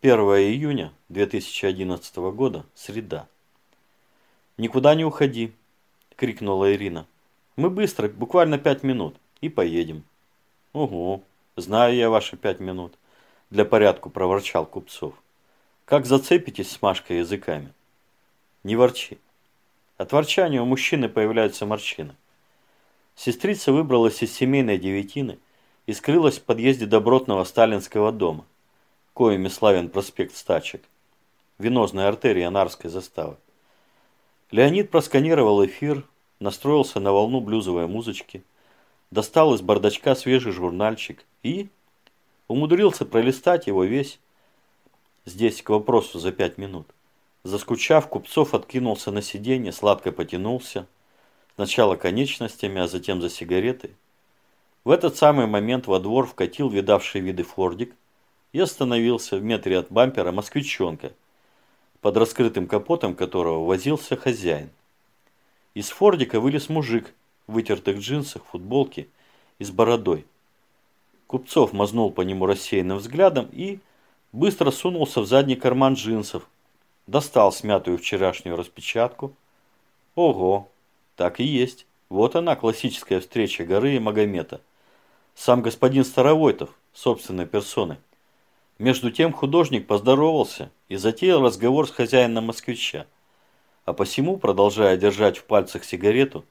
1 июня 2011 года, среда. «Никуда не уходи!» – крикнула Ирина. «Мы быстро, буквально пять минут, и поедем». «Угу, знаю я ваши пять минут», – для порядку проворчал Купцов. «Как зацепитесь с Машкой языками?» «Не ворчи». От ворчания у мужчины появляются морщины. Сестрица выбралась из семейной девятины и скрылась в подъезде добротного сталинского дома – коими славен проспект Стачек, венозная артерия Нарской заставы. Леонид просканировал эфир, настроился на волну блюзовой музычки, достал из бардачка свежий журнальчик и умудрился пролистать его весь, здесь к вопросу за пять минут. Заскучав, Купцов откинулся на сиденье, сладко потянулся, сначала конечностями, а затем за сигаретой. В этот самый момент во двор вкатил видавший виды фордик, и остановился в метре от бампера москвичонка, под раскрытым капотом которого возился хозяин. Из фордика вылез мужик в вытертых джинсах, футболке и с бородой. Купцов мазнул по нему рассеянным взглядом и быстро сунулся в задний карман джинсов, достал смятую вчерашнюю распечатку. Ого, так и есть. Вот она, классическая встреча горы и Магомета. Сам господин Старовойтов, собственной персоной. Между тем художник поздоровался и затеял разговор с хозяином москвича. А посему, продолжая держать в пальцах сигарету,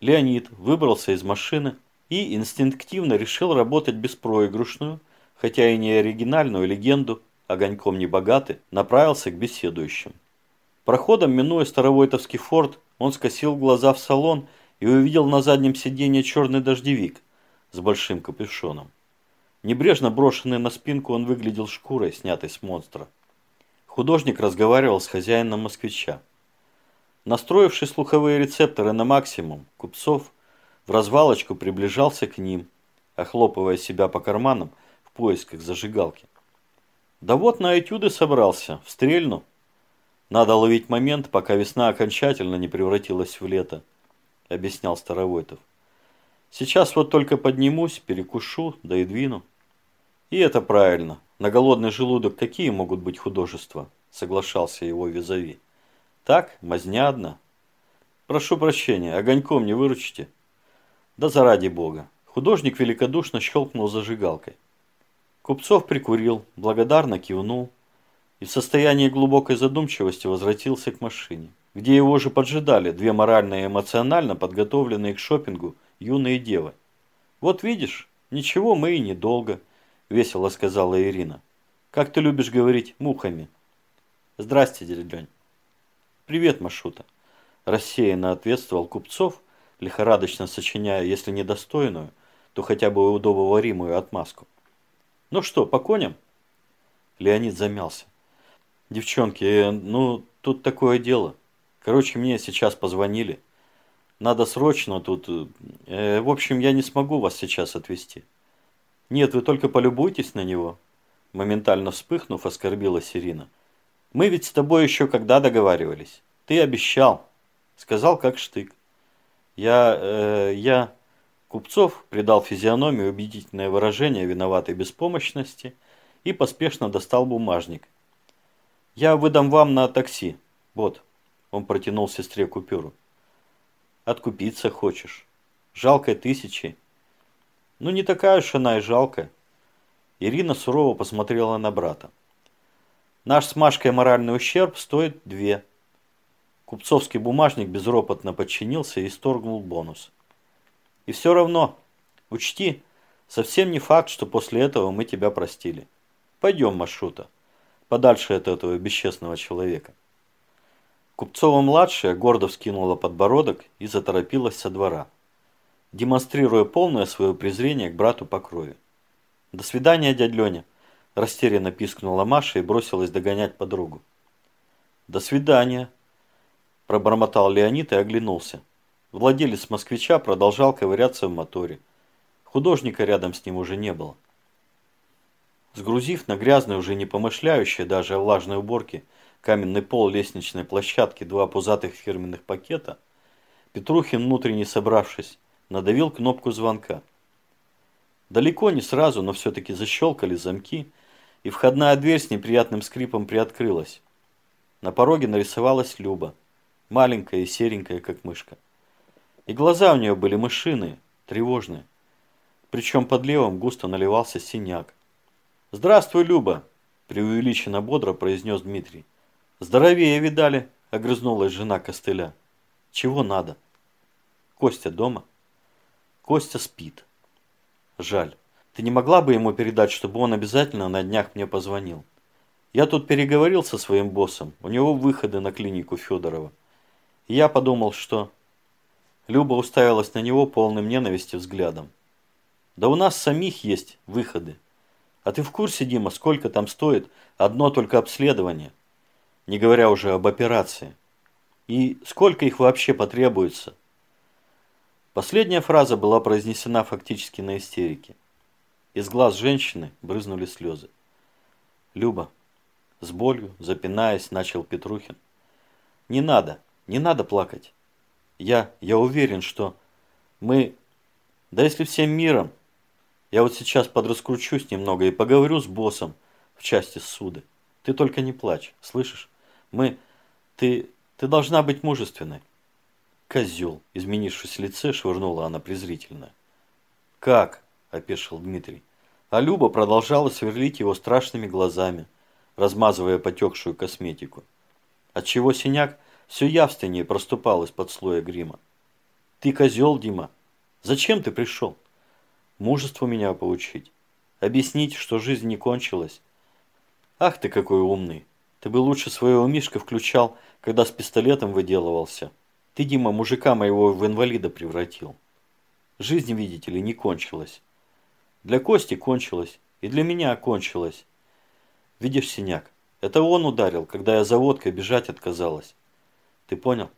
Леонид выбрался из машины и инстинктивно решил работать беспроигрышную, хотя и не оригинальную легенду «Огоньком не богаты», направился к беседующим. Проходом, минуя Старовойтовский форт, он скосил глаза в салон и увидел на заднем сиденье черный дождевик с большим капюшоном. Небрежно брошенный на спинку, он выглядел шкурой, снятой с монстра. Художник разговаривал с хозяином москвича. Настроивший слуховые рецепторы на максимум, Купцов в развалочку приближался к ним, охлопывая себя по карманам в поисках зажигалки. Да вот на этюды собрался, в стрельну. Надо ловить момент, пока весна окончательно не превратилась в лето, объяснял Старовойтов. Сейчас вот только поднимусь, перекушу, да и двину. И это правильно. На голодный желудок какие могут быть художества? Соглашался его визави. Так, мазня одна. Прошу прощения, огоньком не выручите? Да заради бога. Художник великодушно щелкнул зажигалкой. Купцов прикурил, благодарно кивнул и в состоянии глубокой задумчивости возвратился к машине, где его же поджидали две морально и эмоционально подготовленные к шопингу юные девы. Вот видишь, ничего мы и недолго – весело сказала Ирина. Как ты любишь говорить мухами? Здрасте, дядя Лень. Привет, Машута. Рассеянно ответствовал Купцов, лихорадочно сочиняя, если недостойную, то хотя бы удобоваримую отмазку. Ну что, по коням? Леонид замялся. Девчонки, э, ну, тут такое дело. Короче, мне сейчас позвонили. Надо срочно тут... Э, в общем, я не смогу вас сейчас отвезти. «Нет, вы только полюбуйтесь на него», – моментально вспыхнув, оскорбила Сирина. «Мы ведь с тобой еще когда договаривались? Ты обещал». Сказал, как штык. «Я... Э, я...» Купцов придал физиономии убедительное выражение виноватой беспомощности и поспешно достал бумажник. «Я выдам вам на такси. Вот». Он протянул сестре купюру. «Откупиться хочешь? Жалкой тысячи ну не такая уж она и жалкая. Ирина сурово посмотрела на брата. Наш с Машкой моральный ущерб стоит две. Купцовский бумажник безропотно подчинился и исторгнул бонус. И все равно, учти, совсем не факт, что после этого мы тебя простили. Пойдем, Машута, подальше от этого бесчестного человека. Купцова-младшая гордо вскинула подбородок и заторопилась со двора демонстрируя полное свое презрение к брату по крови. «До свидания, дядь Леня!» – растерянно пискнула Маша и бросилась догонять подругу. «До свидания!» – пробормотал Леонид и оглянулся. Владелец москвича продолжал ковыряться в моторе. Художника рядом с ним уже не было. Сгрузив на грязный, уже не помышляющий даже о влажной уборке, каменный пол лестничной площадки два пузатых фирменных пакета, Петрухин, внутренне собравшись, надавил кнопку звонка. Далеко не сразу, но все-таки защелкали замки, и входная дверь с неприятным скрипом приоткрылась. На пороге нарисовалась Люба, маленькая и серенькая, как мышка. И глаза у нее были мышиные, тревожные. Причем под левым густо наливался синяк. «Здравствуй, Люба!» – преувеличенно бодро произнес Дмитрий. «Здоровее видали!» – огрызнулась жена костыля. «Чего надо?» «Костя дома?» «Костя спит». «Жаль. Ты не могла бы ему передать, чтобы он обязательно на днях мне позвонил? Я тут переговорил со своим боссом, у него выходы на клинику Федорова. И я подумал, что... Люба уставилась на него полным ненависти взглядом. Да у нас самих есть выходы. А ты в курсе, Дима, сколько там стоит одно только обследование? Не говоря уже об операции. И сколько их вообще потребуется? Последняя фраза была произнесена фактически на истерике. Из глаз женщины брызнули слезы. «Люба», с болью, запинаясь, начал Петрухин. «Не надо, не надо плакать. Я, я уверен, что мы... Да если всем миром... Я вот сейчас подраскручусь немного и поговорю с боссом в части суды. Ты только не плачь, слышишь? Мы... Ты... Ты должна быть мужественной». «Козел!» – изменившись в лице, швырнула она презрительно. «Как?» – опешил Дмитрий. А Люба продолжала сверлить его страшными глазами, размазывая потекшую косметику. Отчего синяк все явственнее проступал из-под слоя грима. «Ты козел, Дима! Зачем ты пришел? Мужество меня поучить. Объяснить, что жизнь не кончилась. Ах ты какой умный! Ты бы лучше своего Мишка включал, когда с пистолетом выделывался. Ты, Дима, мужика моего в инвалида превратил. Жизнь, видите ли, не кончилась. Для Кости кончилась, и для меня кончилась. Видишь синяк? Это он ударил, когда я за водкой бежать отказалась. Ты понял?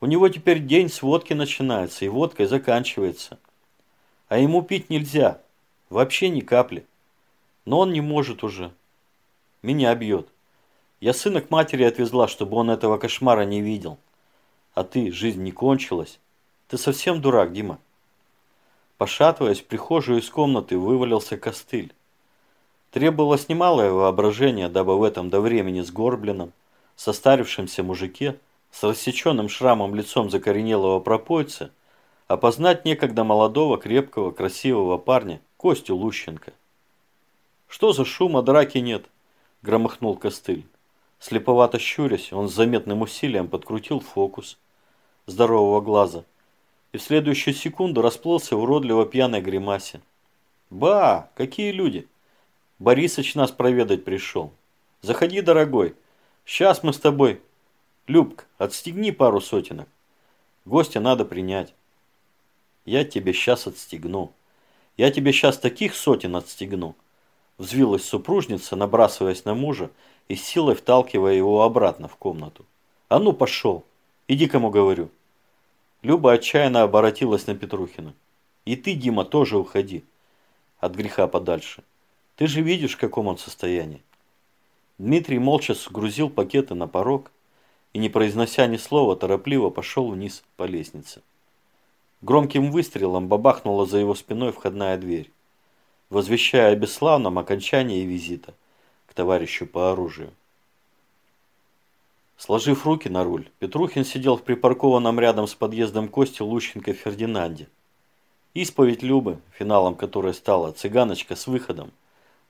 У него теперь день с водки начинается, и водкой заканчивается. А ему пить нельзя. Вообще ни капли. Но он не может уже. Меня бьет. Я сына к матери отвезла, чтобы он этого кошмара не видел. А ты, жизнь не кончилась. Ты совсем дурак, Дима. Пошатываясь, в прихожую из комнаты вывалился костыль. Требовалось немалое воображение, дабы в этом до времени сгорбленном, состарившемся мужике, с рассеченным шрамом лицом закоренелого пропойца, опознать некогда молодого, крепкого, красивого парня Костю Лущенко. «Что за шума, драки нет?» – громыхнул костыль. Слеповато щурясь, он с заметным усилием подкрутил фокус здорового глаза – и в следующую секунду расплылся в уродливо пьяной гримасе. «Ба, какие люди! Борисыч нас проведать пришел. Заходи, дорогой, сейчас мы с тобой. Любка, отстегни пару сотенок. Гостя надо принять». «Я тебе сейчас отстегну. Я тебе сейчас таких сотен отстегну». Взвилась супружница, набрасываясь на мужа и силой вталкивая его обратно в комнату. «А ну, пошел! Иди, кому говорю!» Люба отчаянно оборотилась на Петрухина. «И ты, Дима, тоже уходи. От греха подальше. Ты же видишь, в каком он состоянии». Дмитрий молча сгрузил пакеты на порог и, не произнося ни слова, торопливо пошел вниз по лестнице. Громким выстрелом бабахнула за его спиной входная дверь, возвещая о бесславном окончании визита к товарищу по оружию. Сложив руки на руль, Петрухин сидел в припаркованном рядом с подъездом Кости Лущенко Фердинанде. Исповедь Любы, финалом которой стала «Цыганочка с выходом»,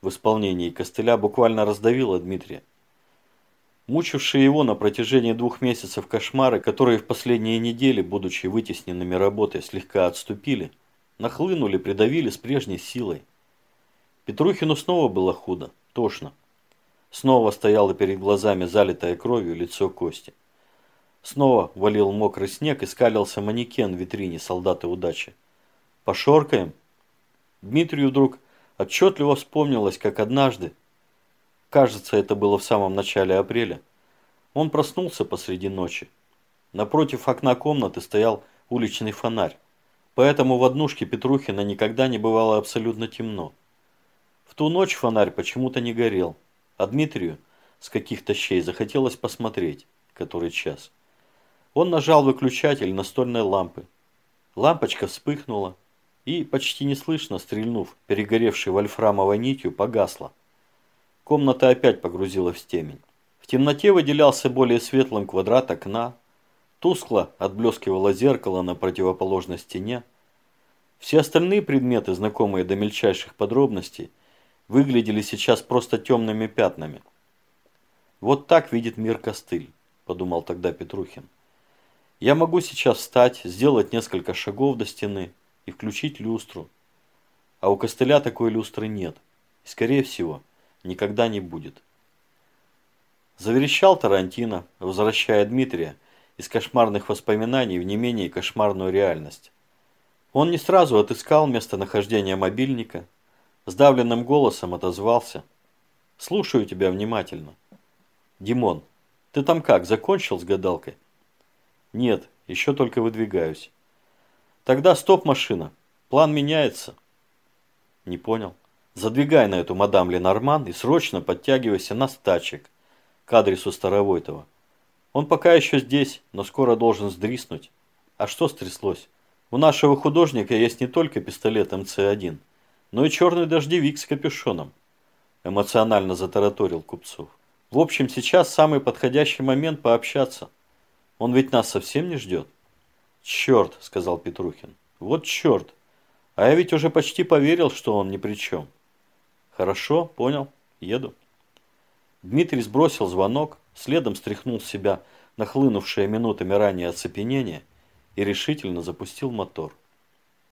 в исполнении костыля буквально раздавила Дмитрия. Мучившие его на протяжении двух месяцев кошмары, которые в последние недели, будучи вытесненными работой, слегка отступили, нахлынули, придавили с прежней силой. Петрухину снова было худо, тошно. Снова стояло перед глазами залитое кровью лицо Кости. Снова валил мокрый снег и скалился манекен в витрине солдаты удачи. «Пошоркаем?» Дмитрию вдруг отчетливо вспомнилось, как однажды, кажется, это было в самом начале апреля, он проснулся посреди ночи. Напротив окна комнаты стоял уличный фонарь, поэтому в однушке Петрухина никогда не бывало абсолютно темно. В ту ночь фонарь почему-то не горел. А Дмитрию с каких-то щей захотелось посмотреть, который час. Он нажал выключатель настольной лампы. Лампочка вспыхнула и, почти неслышно стрельнув, перегоревшей вольфрамовой нитью, погасла. Комната опять погрузилась в темень. В темноте выделялся более светлым квадрат окна, тускло отблескивало зеркало на противоположной стене. Все остальные предметы, знакомые до мельчайших подробностей, выглядели сейчас просто темными пятнами. «Вот так видит мир костыль», – подумал тогда Петрухин. «Я могу сейчас встать, сделать несколько шагов до стены и включить люстру. А у костыля такой люстры нет. И, скорее всего, никогда не будет. Заверещал Тарантино, возвращая Дмитрия из кошмарных воспоминаний в не менее кошмарную реальность. Он не сразу отыскал местонахождение мобильника, сдавленным голосом отозвался. «Слушаю тебя внимательно». «Димон, ты там как, закончил с гадалкой?» «Нет, еще только выдвигаюсь». «Тогда стоп, машина. План меняется». «Не понял». Задвигай на эту мадам Ленорман и срочно подтягивайся на стачек к адресу Старовойтова. Он пока еще здесь, но скоро должен сдриснуть. А что стряслось? У нашего художника есть не только пистолет МЦ-1, но и черный дождевик с капюшоном. Эмоционально затараторил Купцов. В общем, сейчас самый подходящий момент пообщаться. Он ведь нас совсем не ждет. Черт, сказал Петрухин. Вот черт. А я ведь уже почти поверил, что он ни при чем. Хорошо, понял, еду. Дмитрий сбросил звонок, следом стряхнул с себя нахлынувшее минутами ранее оцепенение и решительно запустил мотор.